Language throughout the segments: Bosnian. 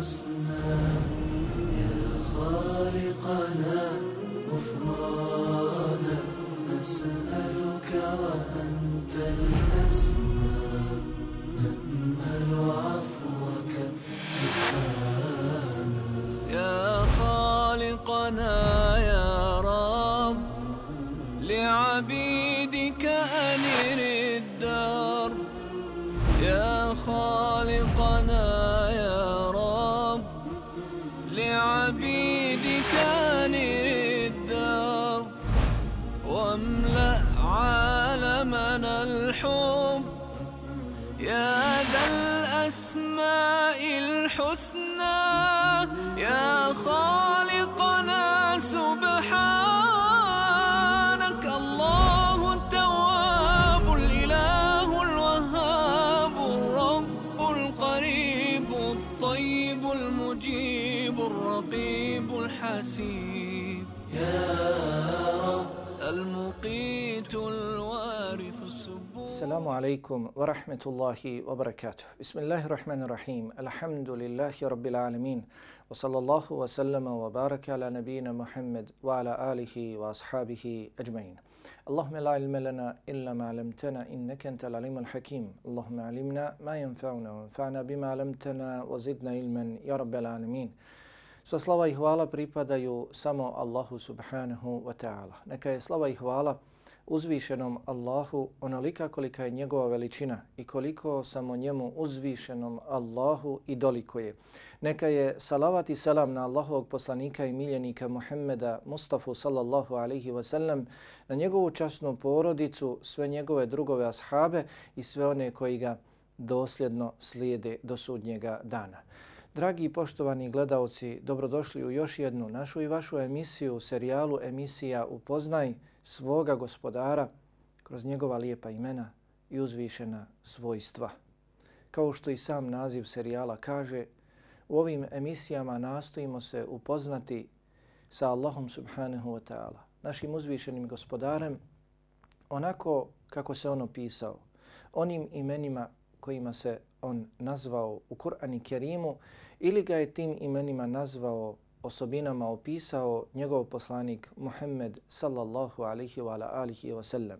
الحسنى يا خالقنا. المجيب الرقيب الحسيب. المقيت الوارث السبوح السلام عليكم ورحمة الله وبركاته. بسم الله الرحمن الرحيم. الحمد لله رب العالمين. وصلى الله وسلم وبارك على نبينا محمد وعلى آله وأصحابه أجمعين. اللهم لا علم لنا إلا ما علمتنا إنك أنت العليم الحكيم اللهم علمنا ما ينفعنا وانفعنا بما علمتنا وزدنا علما يا رب العالمين Sva slava i hvala pripadaju samo Allahu subhanahu wa ta'ala. Neka je slava i hvala uzvišenom Allahu onolika kolika je njegova veličina i koliko samo njemu uzvišenom Allahu i dolikuje. Neka je salavat i selam na Allahovog poslanika i miljenika Muhammeda Mustafa sallallahu alaihi wa sallam, na njegovu časnu porodicu, sve njegove drugove ashabe i sve one koji ga dosljedno slijede do sudnjega dana. Dragi i poštovani gledalci, dobrodošli u još jednu našu i vašu emisiju, serijalu emisija Upoznaj svoga gospodara kroz njegova lijepa imena i uzvišena svojstva. Kao što i sam naziv serijala kaže, u ovim emisijama nastojimo se upoznati sa Allahom subhanahu wa ta'ala, našim uzvišenim gospodarem, onako kako se on opisao, onim imenima kojima se on nazvao u Kur'ani Kerimu ili ga je tim imenima nazvao osobinama opisao njegov poslanik Muhammed sallallahu alaihi wa alihi wa sallam.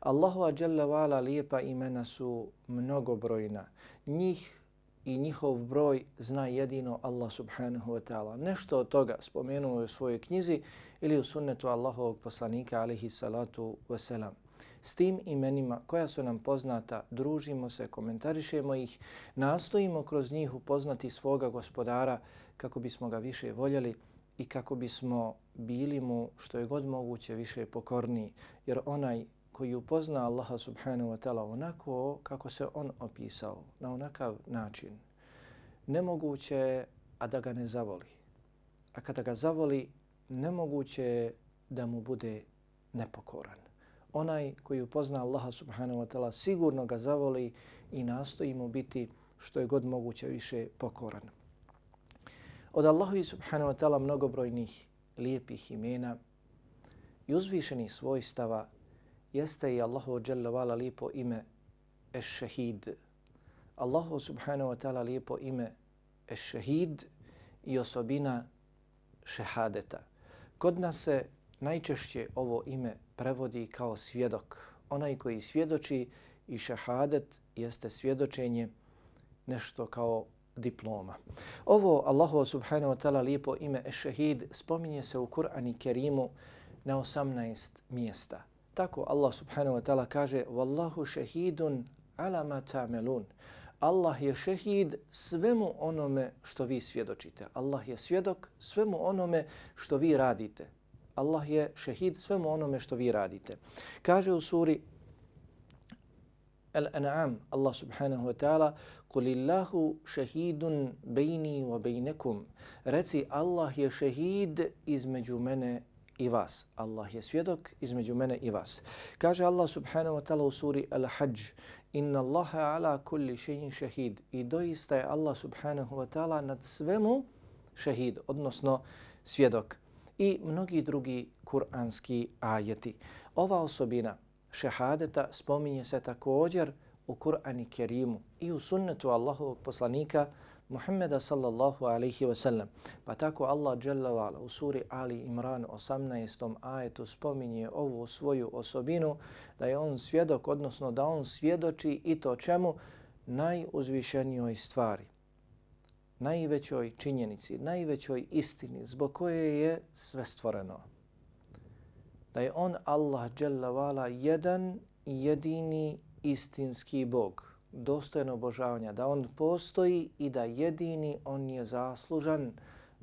Allahu dželle wa ala lijepa imena su mnogobrojna. Njih i njihov broj zna jedino Allah subhanahu wa ta'ala. Nešto od toga spomenuo u svojoj knjizi ili u sunnetu Allahovog poslanika alihi salatu wa salam. S tim imenima koja su nam poznata, družimo se, komentarišemo ih, nastojimo kroz njih upoznati svoga gospodara kako bismo ga više voljeli i kako bismo bili mu što je god moguće više pokorniji. Jer onaj koji upozna Allaha subhanahu wa ta'ala onako kako se on opisao, na onakav način, nemoguće je a da ga ne zavoli. A kada ga zavoli, nemoguće je da mu bude nepokoran onaj koji upozna Allaha subhanahu wa ta'ala sigurno ga zavoli i nastojimo biti što je god moguće više pokoran. Od Allahovi subhanahu wa ta'ala mnogobrojnih lijepih imena i uzvišenih svojstava jeste i Allahu dželle vala lijepo ime Eš-Shahid. Allahu subhanahu wa ta'ala lijepo ime Eš-Shahid i osobina šehadeta. Kod nas se najčešće ovo ime prevodi kao svjedok. Onaj koji svjedoči i šehadet jeste svjedočenje nešto kao diploma. Ovo Allahu subhanahu wa ta'ala lijepo ime Eš-Shahid spominje se u Kur'ani Kerimu na 18 mjesta. Tako Allah subhanahu wa ta'ala kaže Wallahu šehidun ala ma ta'melun. Allah je šehid svemu onome što vi svjedočite. Allah je svjedok svemu onome što vi radite. Allah je šehid svemu onome što vi radite. Kaže u suri Al-An'am, Allah subhanahu wa ta'ala, قُلِ اللَّهُ شَهِيدٌ بَيْنِي وَبَيْنَكُمْ Reci, Allah je šehid između mene i vas. Allah je svjedok između mene i vas. Kaže Allah subhanahu wa ta'ala u suri Al-Hajj, Inna Allaha 'ala kulli shay'in shahid. I doista je Allah subhanahu wa ta'ala nad svemu šehid, odnosno svjedok. I mnogi drugi kuranski ajeti. Ova osobina, šehadeta spominje se također u Kur'ani Kerimu i u sunnetu Allahovog poslanika Muhammeda sallallahu alaihi wa sallam. Pa tako Allah Jalla wa'ala u suri Ali Imran 18. ajetu spominje ovu svoju osobinu da je on svjedok, odnosno da on svjedoči i to čemu najuzvišenijoj stvari, najvećoj činjenici, najvećoj istini zbog koje je sve stvoreno. Da je on Allah Jalla jedan jedini istinski Bog dostojno obožavanja, da on postoji i da jedini on je zaslužan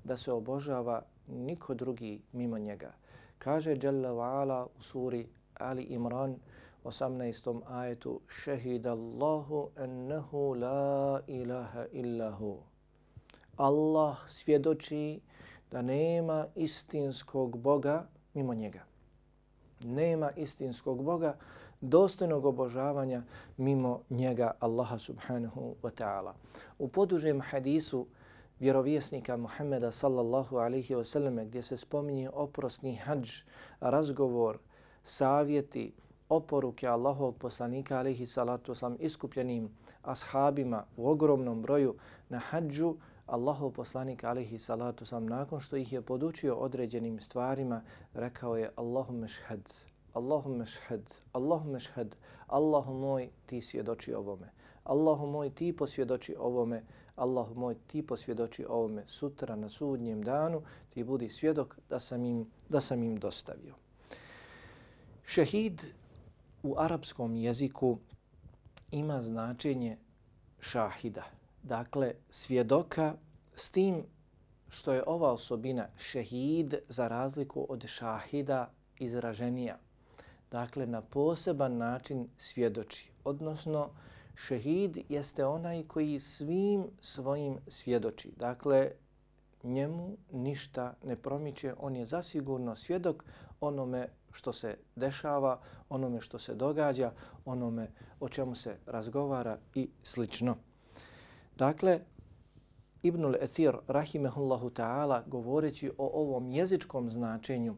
da se obožava niko drugi mimo njega. Kaže Jalla u suri Ali Imran 18. ajetu Šehidallahu ennehu la ilaha illahu. Allah svjedoči da nema istinskog Boga mimo njega. Nema istinskog Boga dostojnog obožavanja mimo njega Allaha subhanahu wa ta'ala. U podužem hadisu vjerovjesnika Muhammeda sallallahu alaihi wa sallam gdje se spominje oprosni hađ, razgovor, savjeti, oporuke Allahovog poslanika alaihi salatu wasallam iskupljenim ashabima u ogromnom broju na hađu, Allahov poslanik alaihi salatu sam nakon što ih je podučio određenim stvarima rekao je Allahumma šhed, Allahumme šhed, Allahumme šhed, Allahu moj, ti svjedoči ovome. Allahu moj, ti posvjedoči ovome. Allahu moj, ti posvjedoči ovome. Sutra na sudnjem danu ti budi svjedok da sam im, da sam im dostavio. Šehid u arapskom jeziku ima značenje šahida. Dakle, svjedoka s tim što je ova osobina šehid za razliku od šahida izraženija dakle na poseban način svjedoči. Odnosno, šehid jeste onaj koji svim svojim svjedoči. Dakle, njemu ništa ne promiče, on je zasigurno svjedok onome što se dešava, onome što se događa, onome o čemu se razgovara i slično. Dakle, Ibnul Ethir, rahimehullahu ta'ala, govoreći o ovom jezičkom značenju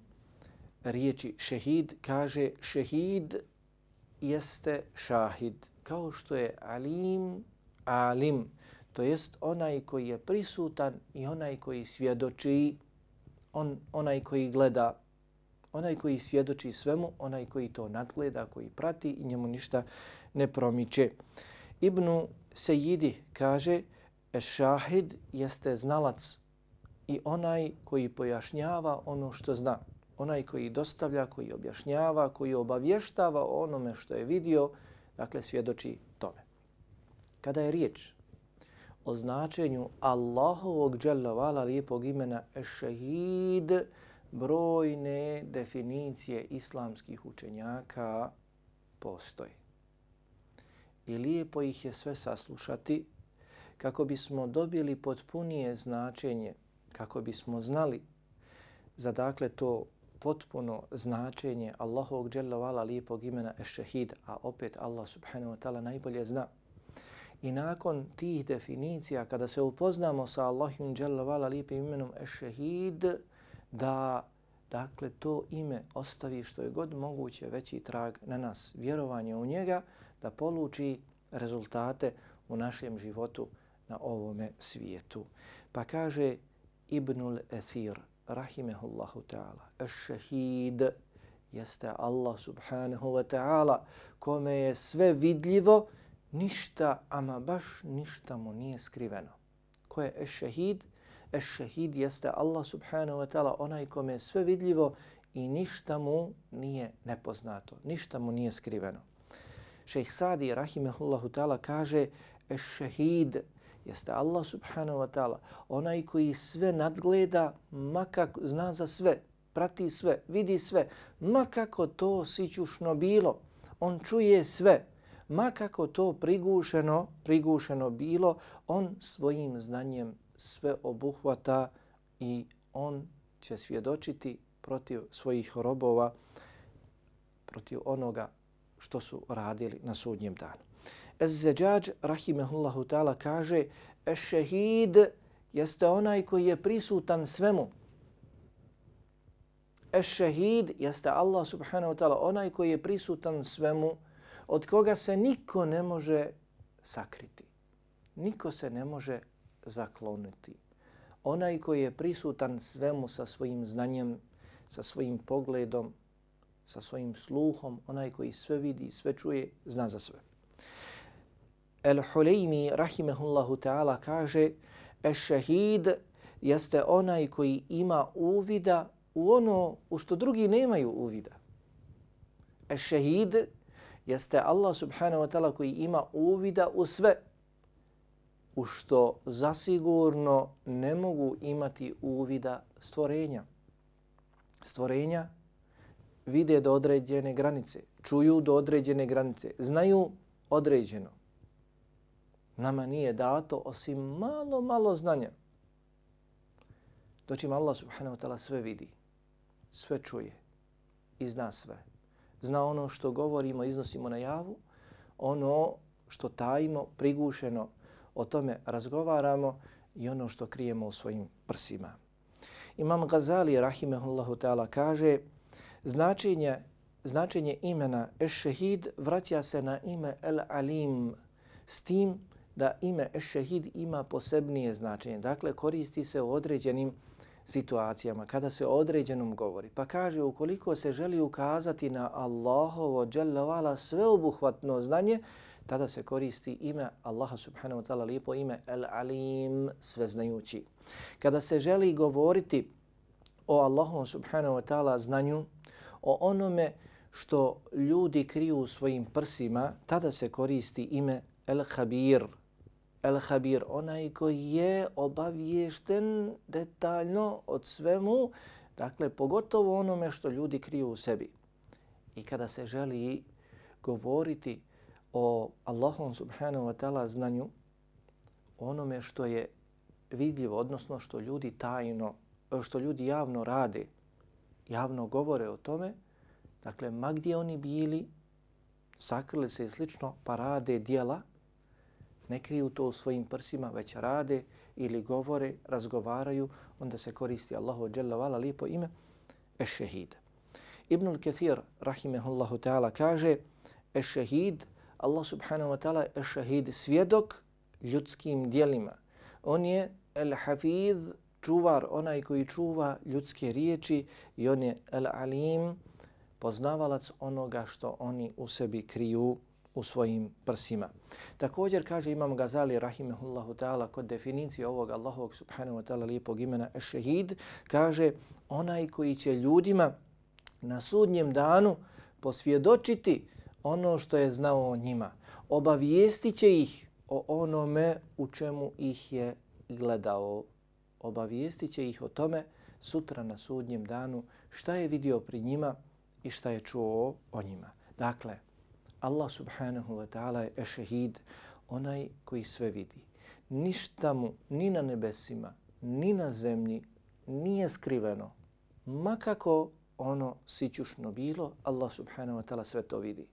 riječi šehid kaže šehid jeste šahid kao što je alim alim to jest onaj koji je prisutan i onaj koji svjedoči on onaj koji gleda onaj koji svjedoči svemu onaj koji to nadgleda koji prati i njemu ništa ne promiče. Ibnu Sejidi kaže šahid jeste znalac i onaj koji pojašnjava ono što zna onaj koji dostavlja, koji objašnjava, koji obavještava onome što je vidio, dakle svjedoči tome. Kada je riječ o značenju Allahovog dželavala lijepog imena Ešahid, brojne definicije islamskih učenjaka postoji. I lijepo ih je sve saslušati kako bismo dobili potpunije značenje, kako bismo znali za dakle to potpuno značenje Allahovog dželle vala lijepog imena Ešehid, a opet Allah subhanahu wa ta'ala najbolje zna. I nakon tih definicija, kada se upoznamo sa Allahim dželle vala lijepim imenom Ešehid, da dakle to ime ostavi što je god moguće veći trag na nas, vjerovanje u njega, da poluči rezultate u našem životu na ovome svijetu. Pa kaže Ibnul Ethir, rahimehullahu ta'ala. šehid jeste Allah subhanahu wa ta'ala kome je sve vidljivo, ništa, ama baš ništa mu nije skriveno. Ko je eš-šehid? Šehid jeste Allah subhanahu wa ta'ala onaj kome je sve vidljivo i ništa mu nije nepoznato, ništa mu nije skriveno. Šejh Sadi rahimehullahu ta'ala kaže eš-šehid jeste Allah subhanahu wa ta'ala, onaj koji sve nadgleda, makako zna za sve, prati sve, vidi sve, makako to sićušno bilo, on čuje sve, makako to prigušeno, prigušeno bilo, on svojim znanjem sve obuhvata i on će svjedočiti protiv svojih robova, protiv onoga što su radili na sudnjem danu. Ez-Zeđađ, rahimehullahu ta'ala, kaže Eš-Šehid jeste onaj koji je prisutan svemu. Eš-Šehid jeste Allah subhanahu wa ta'ala, onaj koji je prisutan svemu, od koga se niko ne može sakriti. Niko se ne može zakloniti. Onaj koji je prisutan svemu sa svojim znanjem, sa svojim pogledom, sa svojim sluhom, onaj koji sve vidi, sve čuje, zna za sve. El-Huleymi, rahimehullahu ta'ala, kaže Eš-Shahid jeste onaj koji ima uvida u ono u što drugi nemaju uvida. Eš-Shahid jeste Allah subhanahu wa ta'ala koji ima uvida u sve u što zasigurno ne mogu imati uvida stvorenja. Stvorenja vide do određene granice, čuju do određene granice, znaju određeno. Nama nije dato osim malo, malo znanja. Dočim Allah subhanahu wa ta'ala sve vidi, sve čuje i zna sve. Zna ono što govorimo, iznosimo na javu, ono što tajimo, prigušeno, o tome razgovaramo i ono što krijemo u svojim prsima. Imam Gazali, rahimehullahu ta'ala, kaže značenje, značenje imena Eš-Shahid vraća se na ime El-Alim s tim da ime Eš-Shahid ima posebnije značenje. Dakle, koristi se u određenim situacijama, kada se o određenom govori. Pa kaže, ukoliko se želi ukazati na Allahovo dželjavala sveobuhvatno znanje, tada se koristi ime Allaha subhanahu wa ta'ala, lijepo ime El-Alim, sveznajući. Kada se želi govoriti o Allahu subhanahu wa ta'ala znanju, o onome što ljudi kriju u svojim prsima, tada se koristi ime El-Habir. El-Habir, onaj koji je obaviješten detaljno od svemu, dakle, pogotovo onome što ljudi kriju u sebi. I kada se želi govoriti o Allahom subhanahu wa ta'ala znanju, onome što je vidljivo, odnosno što ljudi tajno, što ljudi javno rade, javno govore o tome, dakle, ma gdje oni bili, sakrili se i slično, pa rade dijela, ne kriju to u svojim prsima, već rade ili govore, razgovaraju, onda se koristi Allahu Jalla vala lijepo ime Eš-Shahid. Ibn al-Kathir, rahimehullahu ta'ala, kaže Eš-Shahid, Allah subhanahu wa ta'ala Eš-Shahid, svjedok ljudskim dijelima. On je El-Hafiz, čuvar, onaj koji čuva ljudske riječi i on je El-Alim, poznavalac onoga što oni u sebi kriju u svojim prsima. Također kaže Imam Gazali rahimehullahu ta'ala kod definicije ovog Allahovog subhanahu wa ta'ala lijepog imena šehid kaže onaj koji će ljudima na sudnjem danu posvjedočiti ono što je znao o njima. Obavijestit će ih o onome u čemu ih je gledao obavijestit će ih o tome sutra na sudnjem danu šta je vidio pri njima i šta je čuo o njima. Dakle, Allah subhanahu wa ta'ala je ešehid, onaj koji sve vidi. Ništa mu ni na nebesima, ni na zemlji nije skriveno. Makako ono sićušno bilo, Allah subhanahu wa ta'ala sve to vidi.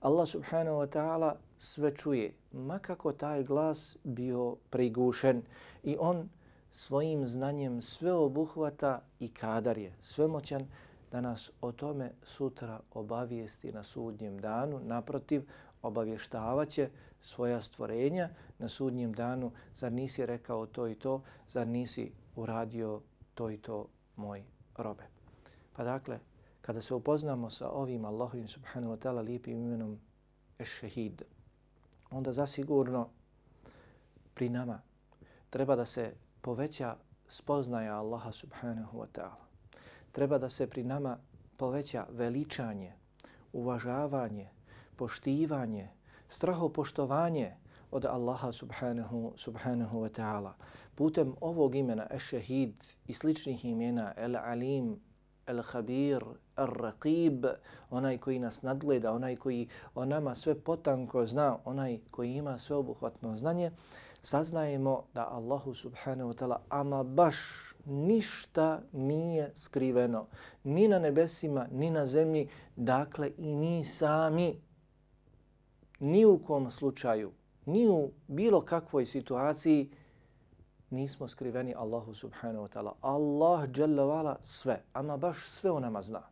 Allah subhanahu wa ta'ala sve čuje, makako taj glas bio prigušen i on svojim znanjem sve obuhvata i kadar je svemoćan da nas o tome sutra obavijesti na sudnjem danu. Naprotiv, obavještavaće svoja stvorenja na sudnjem danu. Zar nisi rekao to i to? Zar nisi uradio to i to moj robe? Pa dakle, kada se upoznamo sa ovim Allahovim subhanahu wa ta'ala lijepim imenom Eš-Shahid, onda zasigurno pri nama treba da se poveća spoznaja Allaha subhanahu wa ta'ala. Treba da se pri nama poveća veličanje, uvažavanje, poštivanje, strahopoštovanje od Allaha subhanahu, subhanahu wa ta'ala. Putem ovog imena Eš-Shahid i sličnih imena El-Alim, El-Habir, El-Raqib, onaj koji nas nadgleda, onaj koji o nama sve potanko zna, onaj koji ima sveobuhvatno znanje, saznajemo da Allahu subhanahu wa ta'ala ama baš ništa nije skriveno. Ni na nebesima, ni na zemlji, dakle i ni sami. Ni u kom slučaju, ni u bilo kakvoj situaciji nismo skriveni Allahu subhanahu wa ta'ala. Allah dželle sve, ama baš sve o nama zna.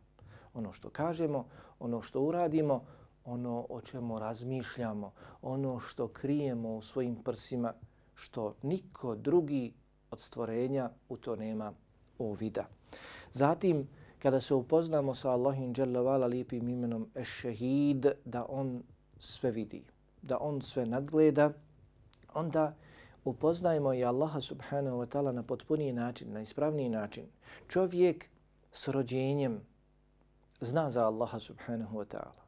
Ono što kažemo, ono što uradimo, ono o čemu razmišljamo, ono što krijemo u svojim prsima, što niko drugi od stvorenja u to nema uvida. Zatim, kada se upoznamo sa Allahim dželavala lijepim imenom Eš-Shahid, da on sve vidi, da on sve nadgleda, onda upoznajemo i Allaha subhanahu wa ta'ala na potpuniji način, na ispravniji način. Čovjek s rođenjem zna za Allaha subhanahu wa ta'ala.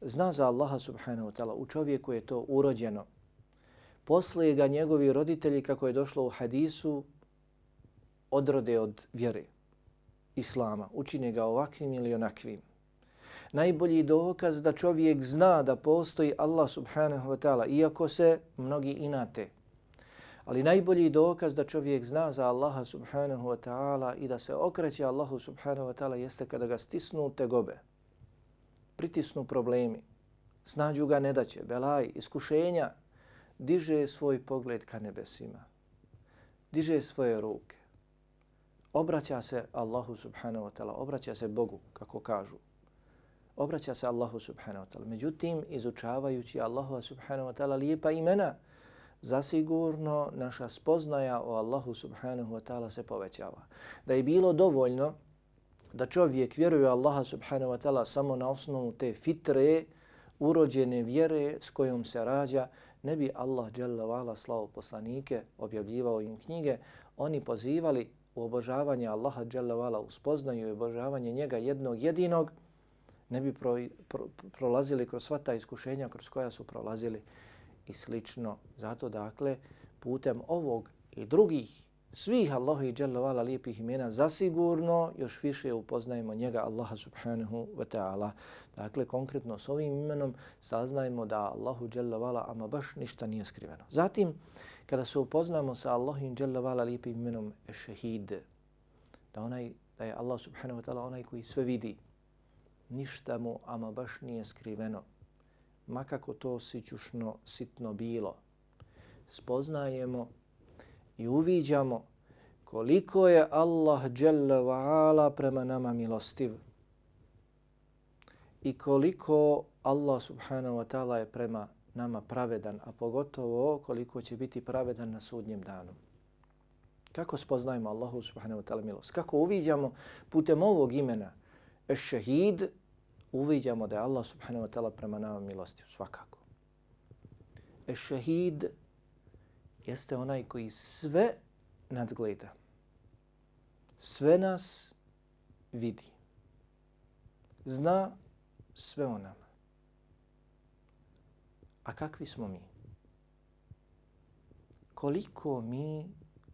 Zna za Allaha subhanahu wa ta'ala. U čovjeku je to urođeno. Poslije ga njegovi roditelji, kako je došlo u hadisu, odrode od vjere Islama. Učine ga ovakvim ili onakvim. Najbolji dokaz da čovjek zna da postoji Allah subhanahu wa ta'ala, iako se mnogi inate. Ali najbolji dokaz da čovjek zna za Allaha subhanahu wa ta'ala i da se okreće Allahu subhanahu wa ta'ala jeste kada ga stisnu tegobe. Pritisnu problemi, snađu ga nedaće, belaj, iskušenja, diže svoj pogled ka nebesima. Diže svoje ruke. Obraća se Allahu subhanahu wa ta'ala, obraća se Bogu, kako kažu. Obraća se Allahu subhanahu wa ta'ala. Međutim, izučavajući Allahu subhanahu wa ta'ala lijepa imena, zasigurno naša spoznaja o Allahu subhanahu wa ta'ala se povećava. Da je bilo dovoljno da čovjek vjeruje Allaha subhanahu wa ta'ala samo na osnovu te fitre, urođene vjere s kojom se rađa, ne bi Allah dželle vala slavu poslanike, objavljivao im knjige, oni pozivali u obožavanje Allaha dželle u spoznaju i obožavanje njega jednog jedinog, ne bi pro, pro, prolazili kroz sva ta iskušenja kroz koja su prolazili i slično. Zato dakle, putem ovog i drugih svih Allahu i Jalla lijepih imena zasigurno još više upoznajemo njega Allaha subhanahu wa ta'ala. Dakle, konkretno s ovim imenom saznajemo da Allahu Jalla ama baš ništa nije skriveno. Zatim, kada se upoznamo sa Allahu i Jalla lijepim imenom šehid, da, onaj, da je Allah subhanahu wa ta'ala onaj koji sve vidi, ništa mu ama baš nije skriveno makako to sićušno, sitno bilo, spoznajemo i uviđamo koliko je Allah Jalla wa'ala prema nama milostiv i koliko Allah subhanahu wa ta'ala je prema nama pravedan, a pogotovo koliko će biti pravedan na sudnjem danu. Kako spoznajemo Allahu subhanahu wa ta'ala milost? Kako uviđamo putem ovog imena Eš-Shahid, uviđamo da je Allah subhanahu wa ta'ala prema nama milostiv, svakako. Eš-Shahid jeste onaj koji sve nadgleda. Sve nas vidi. Zna sve o nama. A kakvi smo mi? Koliko mi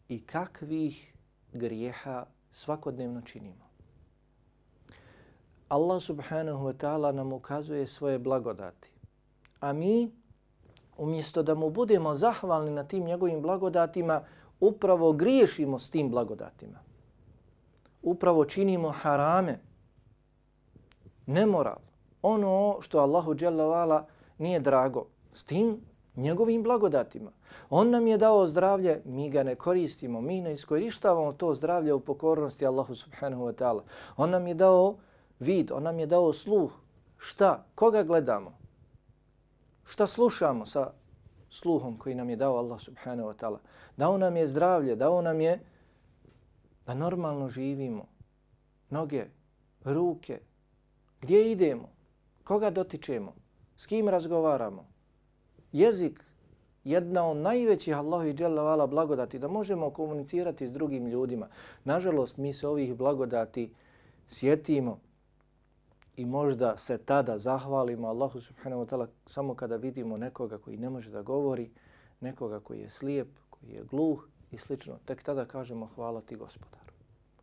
i kakvih grijeha svakodnevno činimo? Allah subhanahu wa ta'ala nam ukazuje svoje blagodati. A mi, umjesto da mu budemo zahvalni na tim njegovim blagodatima, upravo griješimo s tim blagodatima. Upravo činimo harame, nemoral, ono što Allahu dželavala nije drago, s tim njegovim blagodatima. On nam je dao zdravlje, mi ga ne koristimo, mi ne iskorištavamo to zdravlje u pokornosti Allahu subhanahu wa ta'ala. On nam je dao vid, on nam je dao sluh. Šta? Koga gledamo? Šta slušamo sa sluhom koji nam je dao Allah subhanahu wa ta'ala? Dao nam je zdravlje, dao nam je da normalno živimo. Noge, ruke, gdje idemo? Koga dotičemo? S kim razgovaramo? Jezik, jedna od najvećih Allahu i Jalla blagodati, da možemo komunicirati s drugim ljudima. Nažalost, mi se ovih blagodati sjetimo i možda se tada zahvalimo Allahu subhanahu wa ta'ala samo kada vidimo nekoga koji ne može da govori, nekoga koji je slijep, koji je gluh i slično. Tek tada kažemo hvala ti gospodaru.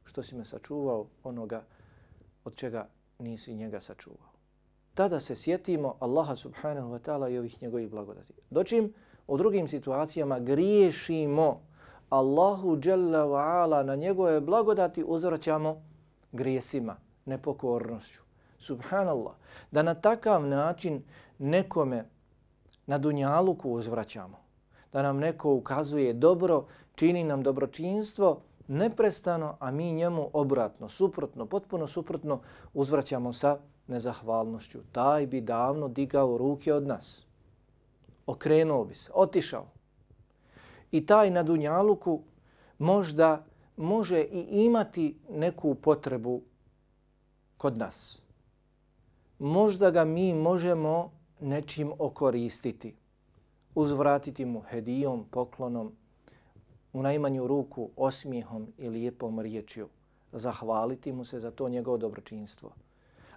Što si me sačuvao onoga od čega nisi njega sačuvao. Tada se sjetimo Allaha subhanahu wa ta'ala i ovih njegovih blagodati. Dočim u drugim situacijama griješimo Allahu jalla wa ala na njegove blagodati uzvraćamo grijesima, nepokornošću subhanallah, da na takav način nekome na dunjaluku uzvraćamo, da nam neko ukazuje dobro, čini nam dobročinstvo, neprestano, a mi njemu obratno, suprotno, potpuno suprotno uzvraćamo sa nezahvalnošću. Taj bi davno digao ruke od nas. Okrenuo bi se, otišao. i taj na Dunjaluku možda može i imati neku potrebu kod nas. Možda ga mi možemo nečim okoristiti, uzvratiti mu hedijom, poklonom, u najmanju ruku osmijehom i lijepom riječju, zahvaliti mu se za to njegovo dobročinstvo.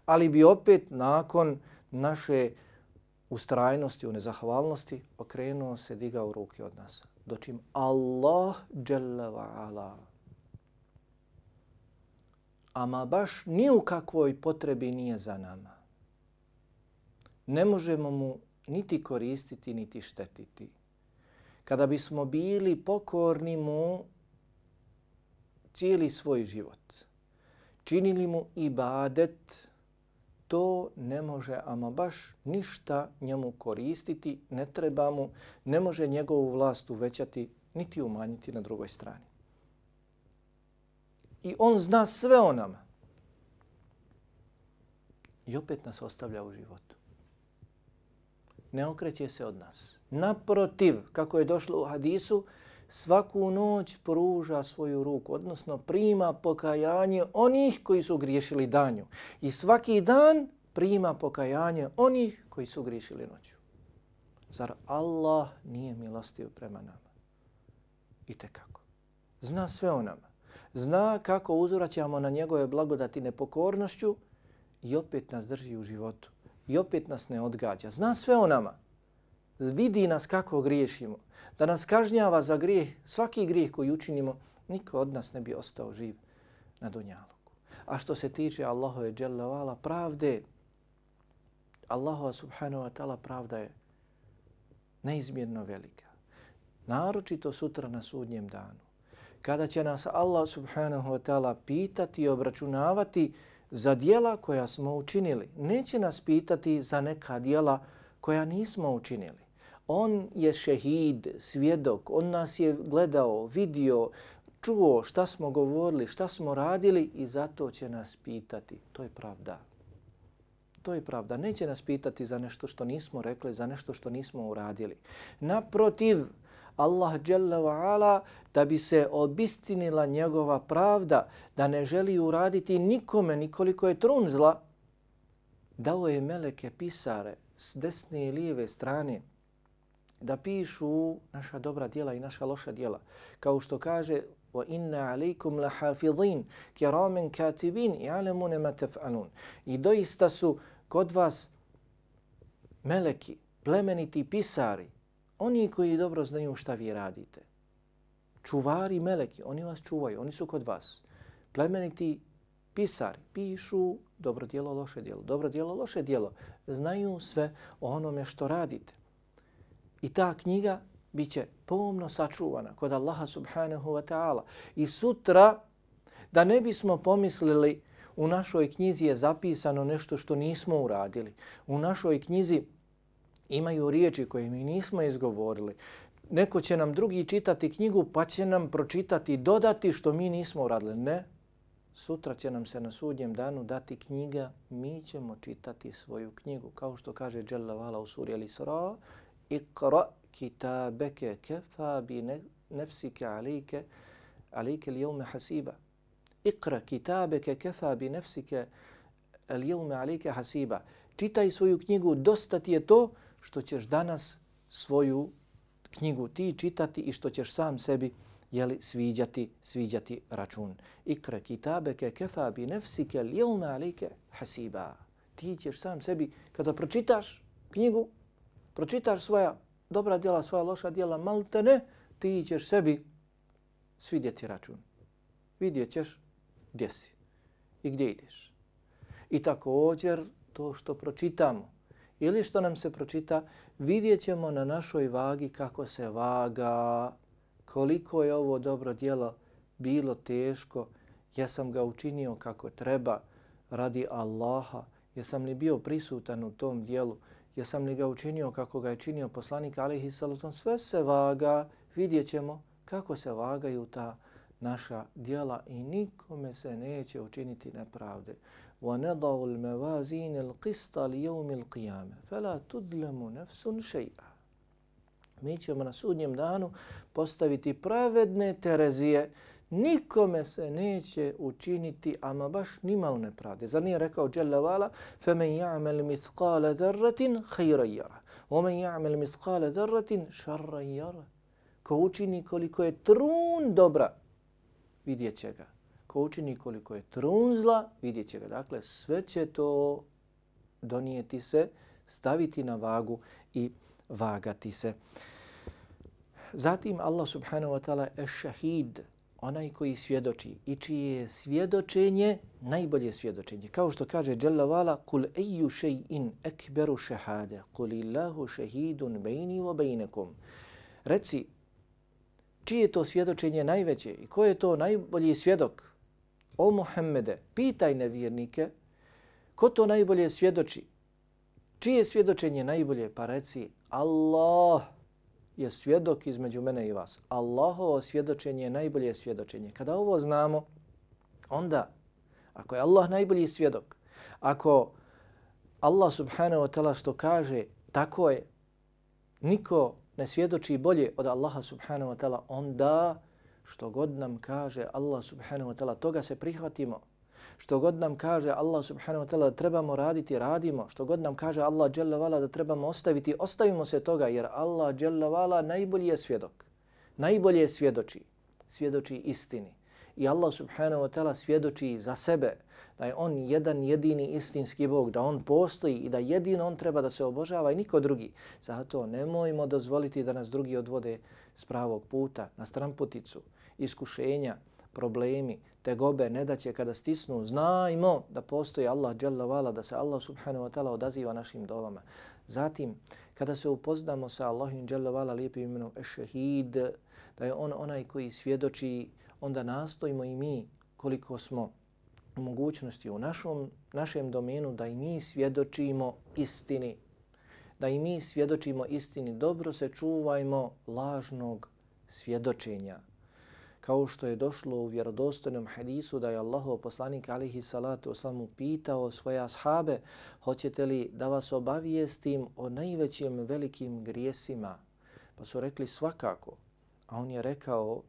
Ali bi opet nakon naše ustrajnosti u nezahvalnosti okrenuo se, digao ruke od nas. Dočim Allah dželle wa ala. Ama baš ni u kakvoj potrebi nije za nama. Ne možemo mu niti koristiti, niti štetiti. Kada bismo bili pokorni mu cijeli svoj život, činili mu ibadet, to ne može ama baš ništa njemu koristiti, ne treba mu, ne može njegovu vlast uvećati niti umanjiti na drugoj strani. I on zna sve o nama. I opet nas ostavlja u životu. Ne okreće se od nas. Naprotiv, kako je došlo u hadisu, svaku noć pruža svoju ruku, odnosno prima pokajanje onih koji su griješili danju. I svaki dan prima pokajanje onih koji su griješili noću. Zar Allah nije milostiv prema nama? I kako? Zna sve o nama. Zna kako uzvraćamo na njegove blagodati nepokornošću i opet nas drži u životu. I opet nas ne odgađa. Zna sve o nama. Vidi nas kako griješimo da nas kažnjava za grijeh, svaki grijeh koji učinimo, niko od nas ne bi ostao živ na dunjaluku. A što se tiče Allahove dželavala pravde, Allahova subhanahu wa ta'ala pravda je neizmjerno velika. Naročito sutra na sudnjem danu. Kada će nas Allah subhanahu wa ta'ala pitati i obračunavati za dijela koja smo učinili. Neće nas pitati za neka dijela koja nismo učinili. On je šehid, svjedok, on nas je gledao, vidio, čuo šta smo govorili, šta smo radili i zato će nas pitati. To je pravda. To je pravda. Neće nas pitati za nešto što nismo rekli, za nešto što nismo uradili. Naprotiv, Allah dželle ve ala da bi se obistinila njegova pravda, da ne želi uraditi nikome nikoliko je trun zla, dao je meleke pisare s desne i lijeve strane da pišu naša dobra djela i naša loša djela. Kao što kaže wa inna alaykum lahafizin kiraman katibin ya'lamun ma taf'alun. I doista su kod vas meleki, plemeniti pisari, oni koji dobro znaju šta vi radite. Čuvari meleki, oni vas čuvaju, oni su kod vas. Plemeniti pisari pišu dobro djelo, loše djelo. Dobro djelo, loše djelo. Znaju sve o onome što radite. I ta knjiga bit će pomno sačuvana kod Allaha subhanahu wa ta'ala. I sutra, da ne bismo pomislili u našoj knjizi je zapisano nešto što nismo uradili. U našoj knjizi imaju riječi koje mi nismo izgovorili. Neko će nam drugi čitati knjigu pa će nam pročitati i dodati što mi nismo uradili. Ne, sutra će nam se na sudnjem danu dati knjiga, mi ćemo čitati svoju knjigu. Kao što kaže Jalla Vala u suri Al-Isra, Iqra kitabeke kefa bi nefsike alike, alike li jevme hasiba. Iqra kitabeke kefa bi nefsike li jevme alike hasiba. Čitaj svoju knjigu, dosta ti je to, što ćeš danas svoju knjigu ti čitati i što ćeš sam sebi jeli, sviđati, sviđati račun. Ikra kitabeke kefa bi nefsike lijevme alike hasiba. Ti ćeš sam sebi, kada pročitaš knjigu, pročitaš svoja dobra djela, svoja loša djela, maltene ne, ti ćeš sebi svidjeti račun. Vidjet ćeš gdje si i gdje ideš. I također to što pročitamo ili što nam se pročita, vidjet ćemo na našoj vagi kako se vaga, koliko je ovo dobro djelo bilo teško, jesam ga učinio kako treba radi Allaha, jesam li bio prisutan u tom dijelu, jesam li ga učinio kako ga je činio poslanik alihi salutom, sve se vaga, vidjet ćemo kako se vagaju ta naša dijela i nikome se neće učiniti nepravde. وَنَضَعُ الْمَوَازِينَ الْقِسْطَ لِيَوْمِ الْقِيَامَ فَلَا تُدْلَمُ نَفْسٌ شَيْئًا Mi ćemo na sudnjem danu postaviti pravedne terezije. Nikome se neće učiniti, ama baš nimalo nepravde. Zar nije rekao Jalla Vala, فَمَنْ يَعْمَلْ مِثْقَالَ ذَرَّةٍ خَيْرًا يَرَى وَمَنْ يَعْمَلْ مِثْقَالَ ذَرَّةٍ شَرًّا يَرَى Ko učini koliko je trun dobra, vidjet će ga. Ko učini koliko je trunzla, vidjet će ga. Dakle, sve će to donijeti se, staviti na vagu i vagati se. Zatim Allah subhanahu wa ta'ala je šahid, onaj koji svjedoči i čije je svjedočenje najbolje svjedočenje. Kao što kaže Jalla Vala, kul eju še'in ekberu šehade, kul illahu šehidun bejni wa bejnekum. Reci, čije je to svjedočenje najveće i ko je to najbolji svjedok? O Muhammede, pitaj nevjernike, ko to najbolje svjedoči? Čije svjedočenje najbolje? Pa reci, Allah je svjedok između mene i vas. Allahovo svjedočenje je najbolje svjedočenje. Kada ovo znamo, onda, ako je Allah najbolji svjedok, ako Allah subhanahu wa ta'ala što kaže, tako je, niko ne svjedoči bolje od Allaha subhanahu wa ta'ala, onda što god nam kaže Allah subhanahu wa ta'ala, toga se prihvatimo. Što god nam kaže Allah subhanahu wa ta'ala da trebamo raditi, radimo. Što god nam kaže Allah dželle vala da trebamo ostaviti, ostavimo se toga jer Allah dželle vala najbolji je svjedok. Najbolje je svjedoči. Svjedoči istini. I Allah subhanahu wa ta'ala svjedoči za sebe da je on jedan jedini istinski Bog, da on postoji i da jedino on treba da se obožava i niko drugi. Zato nemojmo dozvoliti da nas drugi odvode s pravog puta, na stramputicu, iskušenja, problemi, tegobe, ne da će kada stisnu, znajmo da postoji Allah dželle da se Allah subhanahu wa ta'ala odaziva našim dovama. Zatim, kada se upoznamo sa Allahim dželle Vala lijepim imenom Ešehid, da je on onaj koji svjedoči, onda nastojimo i mi koliko smo u mogućnosti u našom, našem domenu da i mi svjedočimo istini. Da i mi svjedočimo istini. Dobro se čuvajmo lažnog svjedočenja kao što je došlo u vjerodostojnom hadisu da je Allahov poslanik alihi salatu osamu pitao svoje ashabe hoćete li da vas obavijestim o najvećim velikim grijesima? Pa su rekli svakako. A on je rekao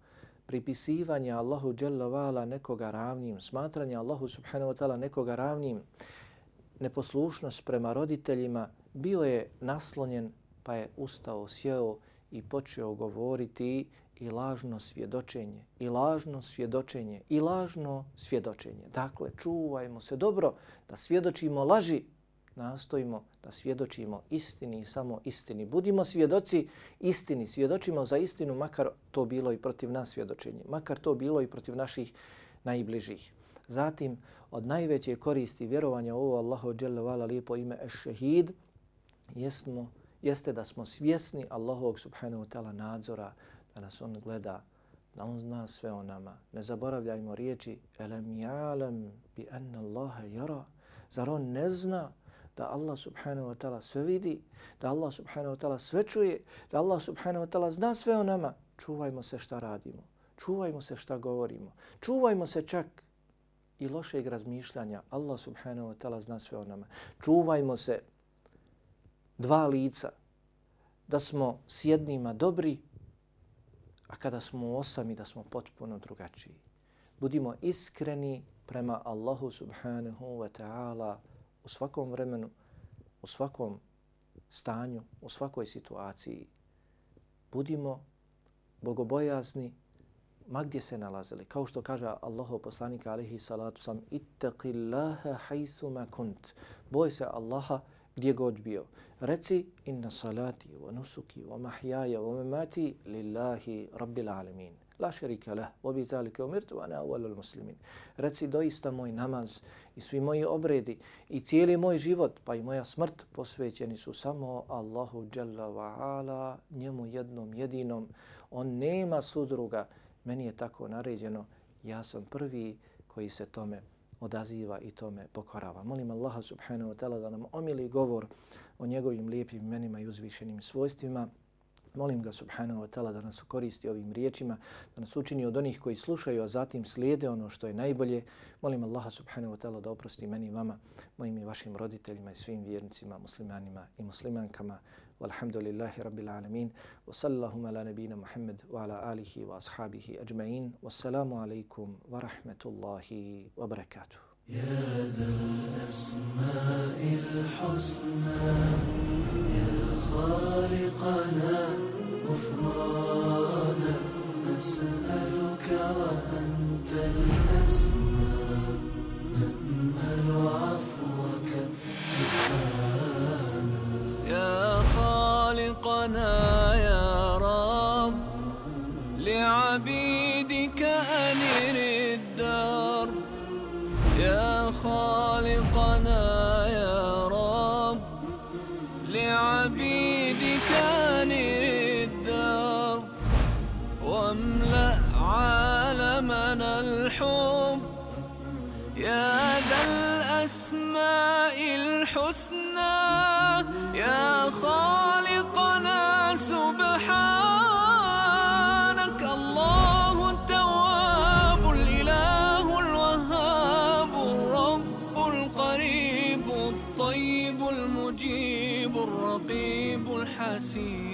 pripisivanje Allahu dželavala nekoga ravnim, smatranje Allahu Subhanahu Wa Ta'ala nekoga ravnim, neposlušnost prema roditeljima bio je naslonjen pa je ustao, sjeo i počeo govoriti i lažno svjedočenje, i lažno svjedočenje, i lažno svjedočenje. Dakle, čuvajmo se dobro da svjedočimo laži, nastojimo da svjedočimo istini i samo istini. Budimo svjedoci istini, svjedočimo za istinu, makar to bilo i protiv nas svjedočenje, makar to bilo i protiv naših najbližih. Zatim, od najveće koristi vjerovanja u ovo Allahu dželle Vala lijepo ime Eš-Shahid, jeste da smo svjesni Allahovog subhanahu wa ta'ala nadzora, da nas on gleda, da on zna sve o nama. Ne zaboravljajmo riječi elem ja'lam bi anna Allaha yara. Zar on ne zna da Allah subhanahu wa ta'ala sve vidi, da Allah subhanahu wa ta'ala sve čuje, da Allah subhanahu wa ta'ala zna sve o nama? Čuvajmo se šta radimo, čuvajmo se šta govorimo, čuvajmo se čak i lošeg razmišljanja. Allah subhanahu wa ta'ala zna sve o nama. Čuvajmo se dva lica, da smo s jednima dobri, a kada smo osami da smo potpuno drugačiji. Budimo iskreni prema Allahu subhanahu wa ta'ala u svakom vremenu, u svakom stanju, u svakoj situaciji. Budimo bogobojazni ma gdje se nalazili. Kao što kaže Allahu poslanika alihi salatu sam ittaqillaha hajthuma kunt. Boj se Allaha gdje god bio. Reci inna salati wa nusuki wa mahyaya wa mamati lillahi rabbil alamin. La šerika lah, obi talike umirtu, wa ana uvalul muslimin. Reci doista moj namaz i svi moji obredi i cijeli moj život, pa i moja smrt posvećeni su samo Allahu Jalla wa ala, njemu jednom jedinom. On nema sudruga, meni je tako naređeno, ja sam prvi koji se tome odaziva i tome pokorava. Molim Allaha subhanahu wa ta'ala da nam omili govor o njegovim lijepim imenima i uzvišenim svojstvima. Molim ga subhanahu wa ta'ala da nas koristi ovim riječima, da nas učini od onih koji slušaju, a zatim slijede ono što je najbolje. Molim Allaha subhanahu wa ta'ala da oprosti meni i vama, mojim i vašim roditeljima i svim vjernicima, muslimanima i muslimankama. والحمد لله رب العالمين وصلى اللهم على نبينا محمد وعلى آله وأصحابه أجمعين والسلام عليكم ورحمة الله وبركاته يا ذا الأسماء الحسنى يا خالقنا غفرانا نسألك وأنت الأسماء الحسنى يا خالقنا سبحانك الله التواب الإله الوهاب الرب القريب الطيب المجيب الرقيب الحسيب.